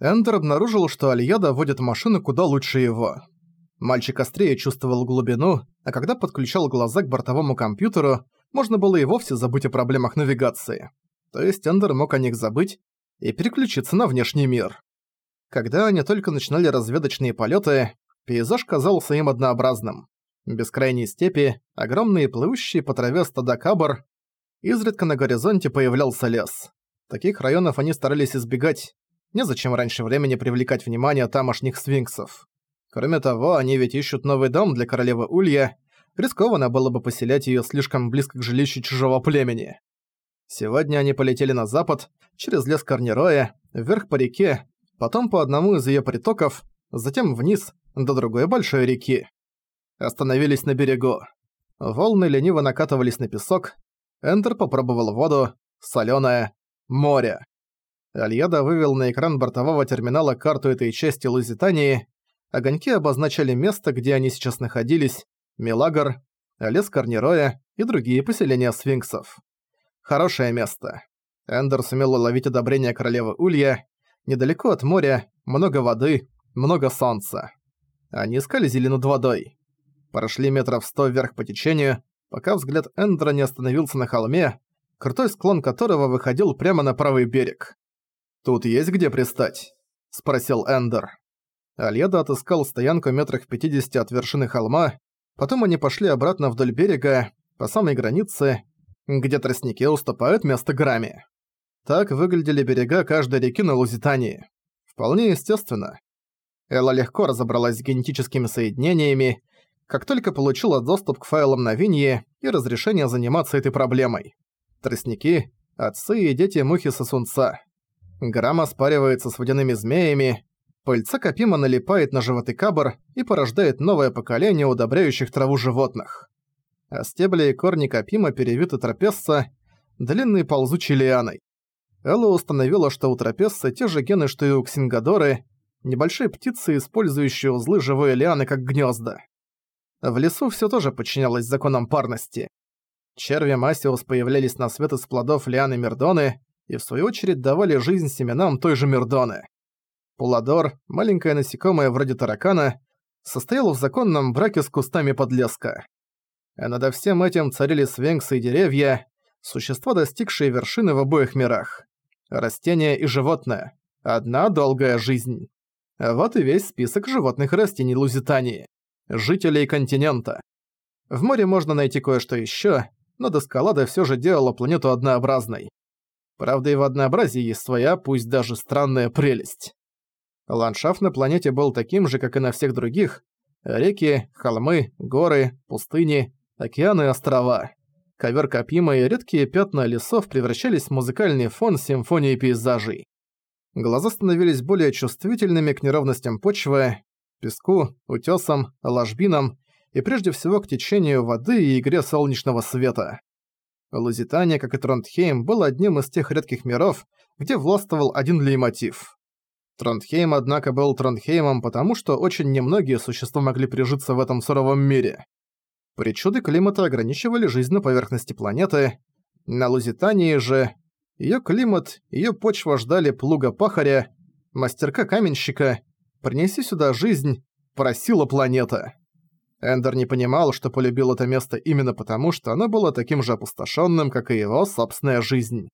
Эндер обнаружил, что Альяда водит машину куда лучше его. Мальчик острее чувствовал глубину, а когда подключал глаза к бортовому компьютеру, можно было и вовсе забыть о проблемах навигации. То есть Эндер мог о них забыть и переключиться на внешний мир. Когда они только начинали разведочные полеты, пейзаж казался им однообразным. Бескрайние степи, огромные плывущие по траве стада кабр, изредка на горизонте появлялся лес. Таких районов они старались избегать, незачем раньше времени привлекать внимание тамошних свинксов. Кроме того, они ведь ищут новый дом для королевы Улья, рискованно было бы поселять её слишком близко к жилищу чужого племени. Сегодня они полетели на запад, через лес Корнероя, вверх по реке, потом по одному из её притоков, затем вниз, до другой большой реки остановились на берегу. Волны лениво накатывались на песок. Эндер попробовал воду. Солёное. Море. Альяда вывел на экран бортового терминала карту этой части Лузитании. Огоньки обозначали место, где они сейчас находились, Милагар, лес Корнероя и другие поселения сфинксов. Хорошее место. Эндер сумел уловить одобрение королевы Улья. Недалеко от моря, много воды, много солнца. Они скользили над водой. Прошли метров сто вверх по течению, пока взгляд Эндера не остановился на холме, крутой склон которого выходил прямо на правый берег. «Тут есть где пристать?» – спросил Эндер. Альеда отыскал стоянку метрах в пятидесяти от вершины холма, потом они пошли обратно вдоль берега, по самой границе, где тростники уступают место грамме. Так выглядели берега каждой реки на Лузитании. Вполне естественно. Элла легко разобралась с генетическими соединениями, как только получила доступ к файлам на Винье и разрешение заниматься этой проблемой. Тростники – отцы и дети мухи-сосунца. Грамма спаривается с водяными змеями, пыльца Капима налипает на животы кабр и порождает новое поколение удобряющих траву животных. А стебли и корни Капима перевиты трапесца длинной ползучей лианой. Элла установила, что у трапесца те же гены, что и у ксингадоры, небольшие птицы, использующие узлы живой лианы как гнезда. В лесу все тоже подчинялось законам парности. Черви Масиус появлялись на свет из плодов лианы Мердоны и в свою очередь давали жизнь семенам той же Мердоны. Пуладор, маленькое насекомое вроде таракана, состоял в законном браке с кустами подлеска. А над всем этим царили свенксы и деревья, существа, достигшие вершины в обоих мирах. Растения и животное. Одна долгая жизнь. Вот и весь список животных растений Лузитании жителей континента. В море можно найти кое-что ещё, но Доскалада всё же делала планету однообразной. Правда, и в однообразии есть своя, пусть даже странная прелесть. Ландшафт на планете был таким же, как и на всех других. Реки, холмы, горы, пустыни, океаны острова. Ковер Капима и редкие пятна лесов превращались в музыкальный фон симфонии пейзажей. Глаза становились более чувствительными к неровностям почвы, песку, утёсам, ложбинам и прежде всего к течению воды и игре солнечного света. Лузитания, как и Тронтхейм, был одним из тех редких миров, где властвовал один леймотив. Тронтхейм, однако, был Тронтхеймом, потому что очень немногие существа могли прижиться в этом суровом мире. Причуды климата ограничивали жизнь на поверхности планеты. На Лузитании же её климат, её почва ждали плуга-пахаря, мастерка-каменщика Принеси сюда жизнь, просила планета. Эндер не понимал, что полюбил это место именно потому, что оно было таким же опустошенным, как и его собственная жизнь.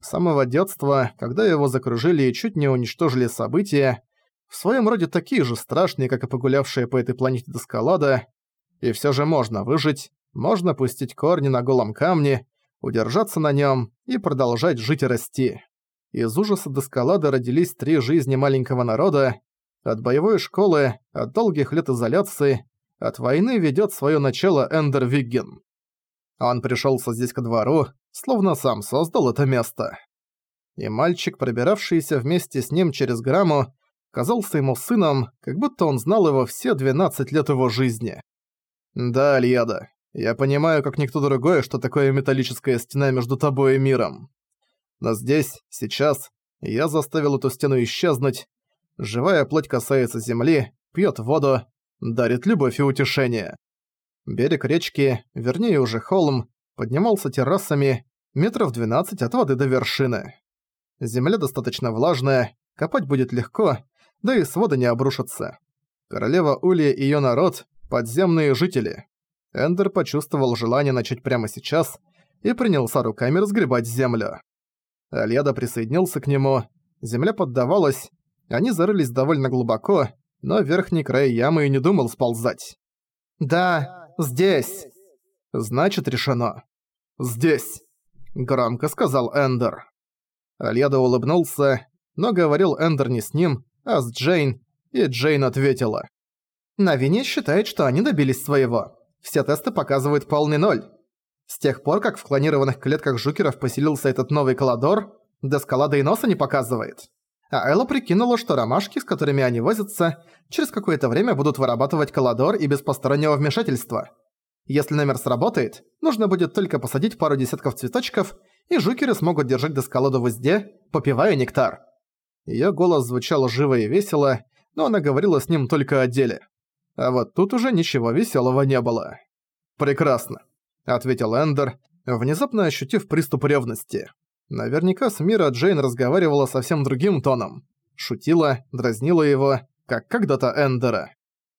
С самого детства, когда его закружили и чуть не уничтожили события, в своем роде такие же страшные, как и погулявшие по этой планете Доскалада, и все же можно выжить, можно пустить корни на голом камне, удержаться на нем и продолжать жить и расти. Из ужаса Доскалада родились три жизни маленького народа, от боевой школы, от долгих лет изоляции, от войны ведет свое начало Эндер Вигген. Он пришелся здесь ко двору, словно сам создал это место. И мальчик, пробиравшийся вместе с ним через грамму, казался ему сыном, как будто он знал его все 12 лет его жизни. Да, Альяда, я понимаю, как никто другой, что такое металлическая стена между тобой и миром. Но здесь, сейчас, я заставил эту стену исчезнуть, Живая плоть касается земли, пьет воду, дарит любовь и утешение. Берег речки, вернее уже холм, поднимался террасами, метров 12 от воды до вершины. Земля достаточно влажная, Копать будет легко, да и своды не обрушатся. Королева Улья и её народ – подземные жители. Эндер почувствовал желание начать прямо сейчас и принялся руками разгребать землю. Альяда присоединился к нему, земля поддавалась, они зарылись довольно глубоко, но верхний край ямы и не думал сползать. «Да, здесь!» «Значит, решено. Здесь!» – громко сказал Эндер. Альяда улыбнулся, но говорил Эндер не с ним, а с Джейн, и Джейн ответила. «Навини считает, что они добились своего. Все тесты показывают полный ноль. С тех пор, как в клонированных клетках жукеров поселился этот новый колодор, Дескалада и носа не показывает. А Элла прикинула, что ромашки, с которыми они возятся, через какое-то время будут вырабатывать колодор и без постороннего вмешательства. Если номер сработает, нужно будет только посадить пару десятков цветочков, и жукеры смогут держать Дескалоду в узде, попивая нектар. Её голос звучал живо и весело, но она говорила с ним только о деле. А вот тут уже ничего веселого не было. «Прекрасно», — ответил Эндер, внезапно ощутив приступ ревности. Наверняка с Мира Джейн разговаривала совсем другим тоном. Шутила, дразнила его, как когда-то Эндера.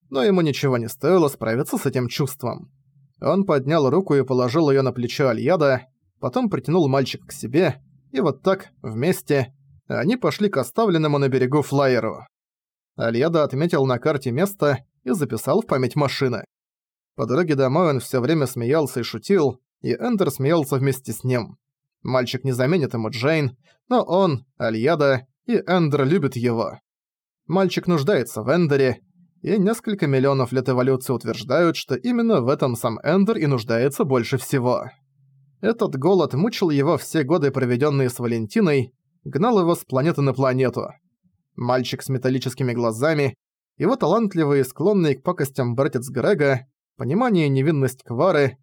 Но ему ничего не стоило справиться с этим чувством. Он поднял руку и положил её на плечо Альяда, потом притянул мальчика к себе, и вот так, вместе, они пошли к оставленному на берегу флайеру. Альяда отметил на карте место и записал в память машины. По дороге домой он всё время смеялся и шутил, и Эндер смеялся вместе с ним. Мальчик не заменит ему Джейн, но он, Альяда и Эндер любят его. Мальчик нуждается в Эндере, и несколько миллионов лет эволюции утверждают, что именно в этом сам Эндер и нуждается больше всего. Этот голод мучил его все годы, проведенные с Валентиной, гнал его с планеты на планету. Мальчик с металлическими глазами, его талантливый и склонный к пакостям братец Грега, понимание и невинность Квары,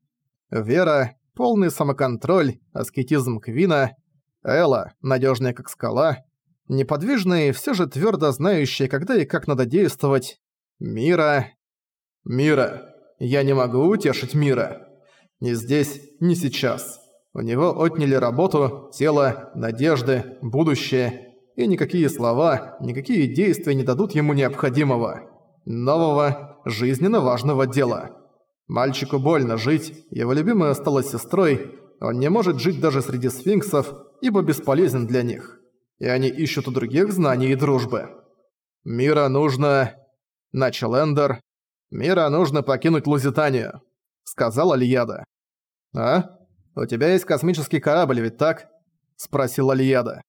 вера, полный самоконтроль, аскетизм Квина, Элла, надежная как скала, неподвижная и все же твердо знающая, когда и как надо действовать, Мира... Мира. Я не могу утешить Мира. Ни здесь, ни сейчас. У него отняли работу, тело, надежды, будущее, и никакие слова, никакие действия не дадут ему необходимого, нового, жизненно важного дела. Мальчику больно жить, его любимая стала сестрой, он не может жить даже среди сфинксов, ибо бесполезен для них. И они ищут у других знаний и дружбы. «Мира нужно...» – начал Эндер. «Мира нужно покинуть Лузитанию», – сказал Алияда. «А? У тебя есть космический корабль, ведь так?» – спросил Алияда.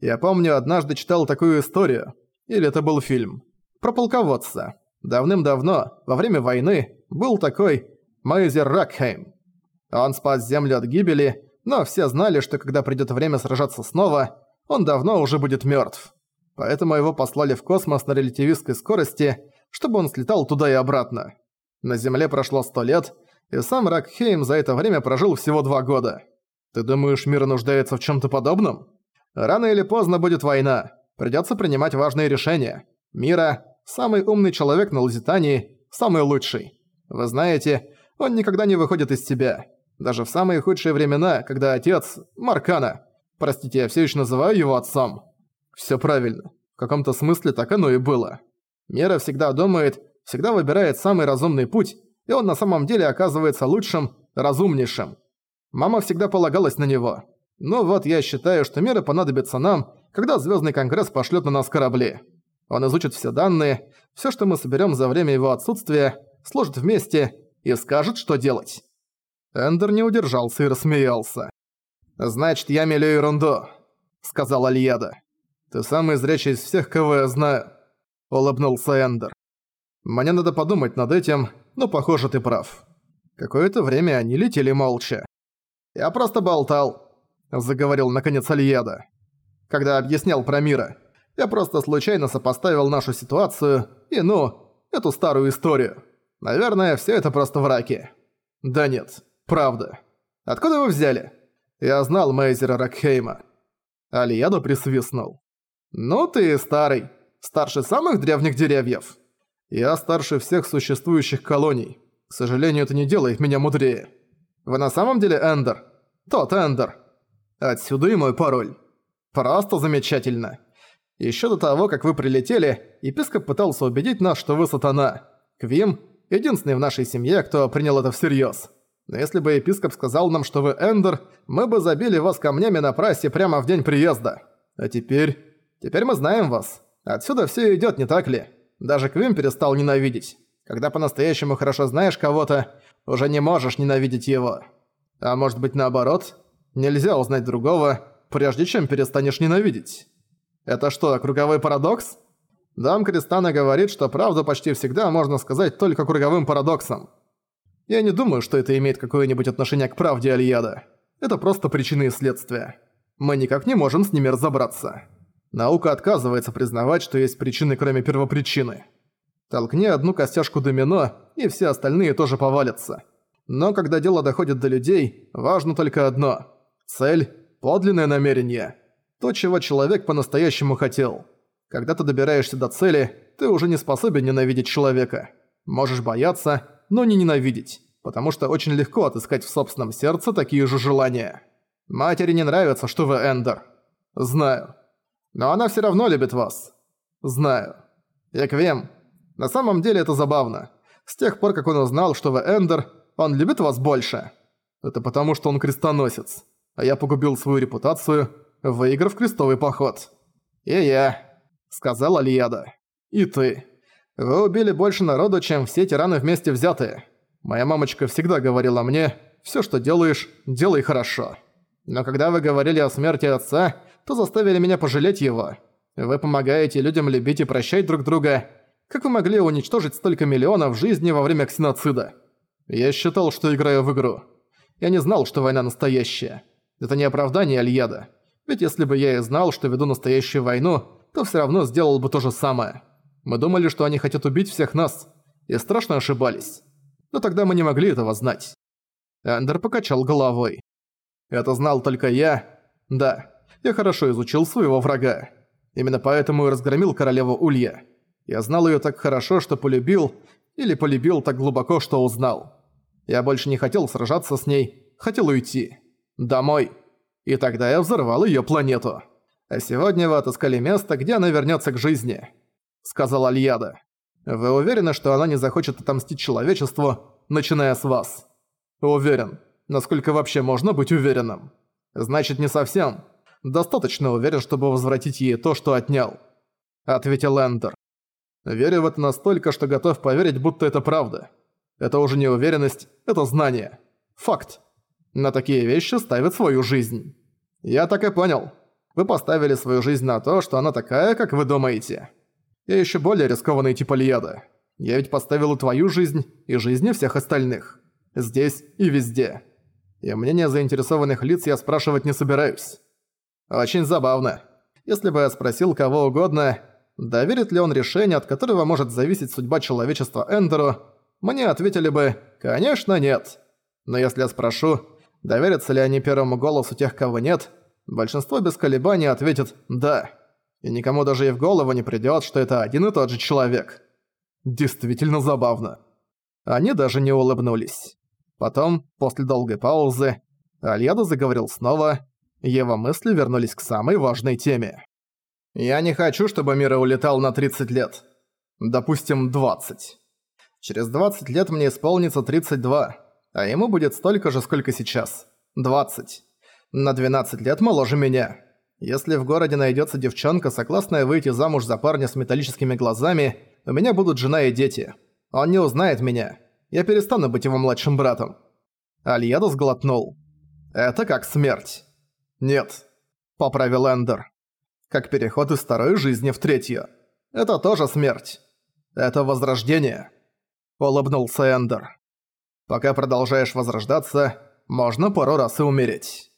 «Я помню, однажды читал такую историю. Или это был фильм. Про полководца. Давным-давно, во время войны, был такой Мейзер Ракхейм. Он спас Землю от гибели, но все знали, что когда придёт время сражаться снова, он давно уже будет мёртв. Поэтому его послали в космос на релятивистской скорости, чтобы он слетал туда и обратно. На Земле прошло сто лет, и сам Ракхейм за это время прожил всего два года. Ты думаешь, мир нуждается в чём-то подобном? Рано или поздно будет война. Придётся принимать важные решения. Мира – самый умный человек на Лузитании, самый лучший. Вы знаете, он никогда не выходит из себя. Даже в самые худшие времена, когда отец... Маркана. Простите, я все еще называю его отцом. Все правильно. В каком-то смысле так оно и было. Мера всегда думает, всегда выбирает самый разумный путь, и он на самом деле оказывается лучшим, разумнейшим. Мама всегда полагалась на него. Ну вот я считаю, что Мера понадобится нам, когда Звездный Конгресс пошлет на нас корабли. Он изучит все данные, все, что мы соберем за время его отсутствия, сложит вместе и скажет, что делать». Эндер не удержался и рассмеялся. «Значит, я мелю ерунду», — сказал Альяда. «Ты самый зрячий из всех, кого я знаю», — улыбнулся Эндер. «Мне надо подумать над этим, но, похоже, ты прав». Какое-то время они летели молча. «Я просто болтал», — заговорил наконец Альяда. «Когда объяснял про мира, я просто случайно сопоставил нашу ситуацию и, ну, эту старую историю». Наверное, все это просто враки. Да нет, правда. Откуда вы взяли? Я знал Мейзера Ракхейма. Алияду присвистнул. Ну ты старый. Старше самых древних деревьев. Я старше всех существующих колоний. К сожалению, это не делает меня мудрее. Вы на самом деле Эндер? Тот Эндер. Отсюда и мой пароль. Просто замечательно. Еще до того, как вы прилетели, епископ пытался убедить нас, что вы сатана. Квим – единственный в нашей семье, кто принял это всерьез. Но если бы епископ сказал нам, что вы Эндер, мы бы забили вас камнями на прасе прямо в день приезда. А теперь... Теперь мы знаем вас. Отсюда все идет, не так ли? Даже Квим перестал ненавидеть. Когда по-настоящему хорошо знаешь кого-то, уже не можешь ненавидеть его. А может быть наоборот? Нельзя узнать другого, прежде чем перестанешь ненавидеть. Это что, круговой парадокс? Дам Кристана говорит, что правду почти всегда можно сказать только круговым парадоксом. Я не думаю, что это имеет какое-нибудь отношение к правде Альяда. Это просто причины и следствия. Мы никак не можем с ними разобраться. Наука отказывается признавать, что есть причины, кроме первопричины. Толкни одну костяшку домино, и все остальные тоже повалятся. Но когда дело доходит до людей, важно только одно – цель, подлинное намерение. То, чего человек по-настоящему хотел. Когда ты добираешься до цели, ты уже не способен ненавидеть человека. Можешь бояться, но не ненавидеть, потому что очень легко отыскать в собственном сердце такие же желания. Матери не нравится, что вы Эндер. Знаю. Но она все равно любит вас. Знаю. Эквем. На самом деле это забавно. С тех пор, как он узнал, что вы Эндер, он любит вас больше. Это потому, что он крестоносец. А я погубил свою репутацию, выиграв крестовый поход. И я, сказал Алияда. И ты. Вы убили больше народу, чем все тираны вместе взятые. Моя мамочка всегда говорила мне, все, что делаешь, делай хорошо. Но когда вы говорили о смерти отца, то заставили меня пожалеть его. Вы помогаете людям любить и прощать друг друга. Как вы могли уничтожить столько миллионов жизней во время ксеноцида? Я считал, что играю в игру. Я не знал, что война настоящая. Это не оправдание Альяда. Ведь если бы я и знал, что веду настоящую войну, то все равно сделал бы то же самое. Мы думали, что они хотят убить всех нас, и страшно ошибались. Но тогда мы не могли этого знать. Эндер покачал головой. Это знал только я. Да, я хорошо изучил своего врага. Именно поэтому и разгромил королеву Улья. Я знал её так хорошо, что полюбил, или полюбил так глубоко, что узнал. Я больше не хотел сражаться с ней, хотел уйти. Домой. И тогда я взорвал её планету. А сегодня вы отыскали место, где она вернётся к жизни. — сказал Альяда. «Вы уверены, что она не захочет отомстить человечеству, начиная с вас?» «Уверен. Насколько вообще можно быть уверенным?» «Значит, не совсем. Достаточно уверен, чтобы возвратить ей то, что отнял», — ответил Эндер. «Верю в это настолько, что готов поверить, будто это правда. Это уже не уверенность, это знание. Факт. На такие вещи ставят свою жизнь. Я так и понял. Вы поставили свою жизнь на то, что она такая, как вы думаете». Я еще более рискованный тип Альяда. Я ведь поставил и твою жизнь, и жизни всех остальных. Здесь и везде. И мнение заинтересованных лиц я спрашивать не собираюсь. Очень забавно. Если бы я спросил кого угодно, доверит ли он решение, от которого может зависеть судьба человечества Эндеру, мне ответили бы «Конечно, нет». Но если я спрошу, доверятся ли они первому голосу тех, кого нет, большинство без колебаний ответит «да» и никому даже и в голову не придёт, что это один и тот же человек. Действительно забавно. Они даже не улыбнулись. Потом, после долгой паузы, Альяда заговорил снова, его мысли вернулись к самой важной теме. «Я не хочу, чтобы Мира улетал на 30 лет. Допустим, 20. Через 20 лет мне исполнится 32, а ему будет столько же, сколько сейчас. 20. На 12 лет моложе меня. Если в городе найдется девчонка, согласная выйти замуж за парня с металлическими глазами, у меня будут жена и дети. Он не узнает меня. Я перестану быть его младшим братом». Альеда сглотнул. «Это как смерть». «Нет», — поправил Эндер. «Как переход из второй жизни в третью. Это тоже смерть. Это возрождение», — улыбнулся Эндер. «Пока продолжаешь возрождаться, можно пару раз и умереть».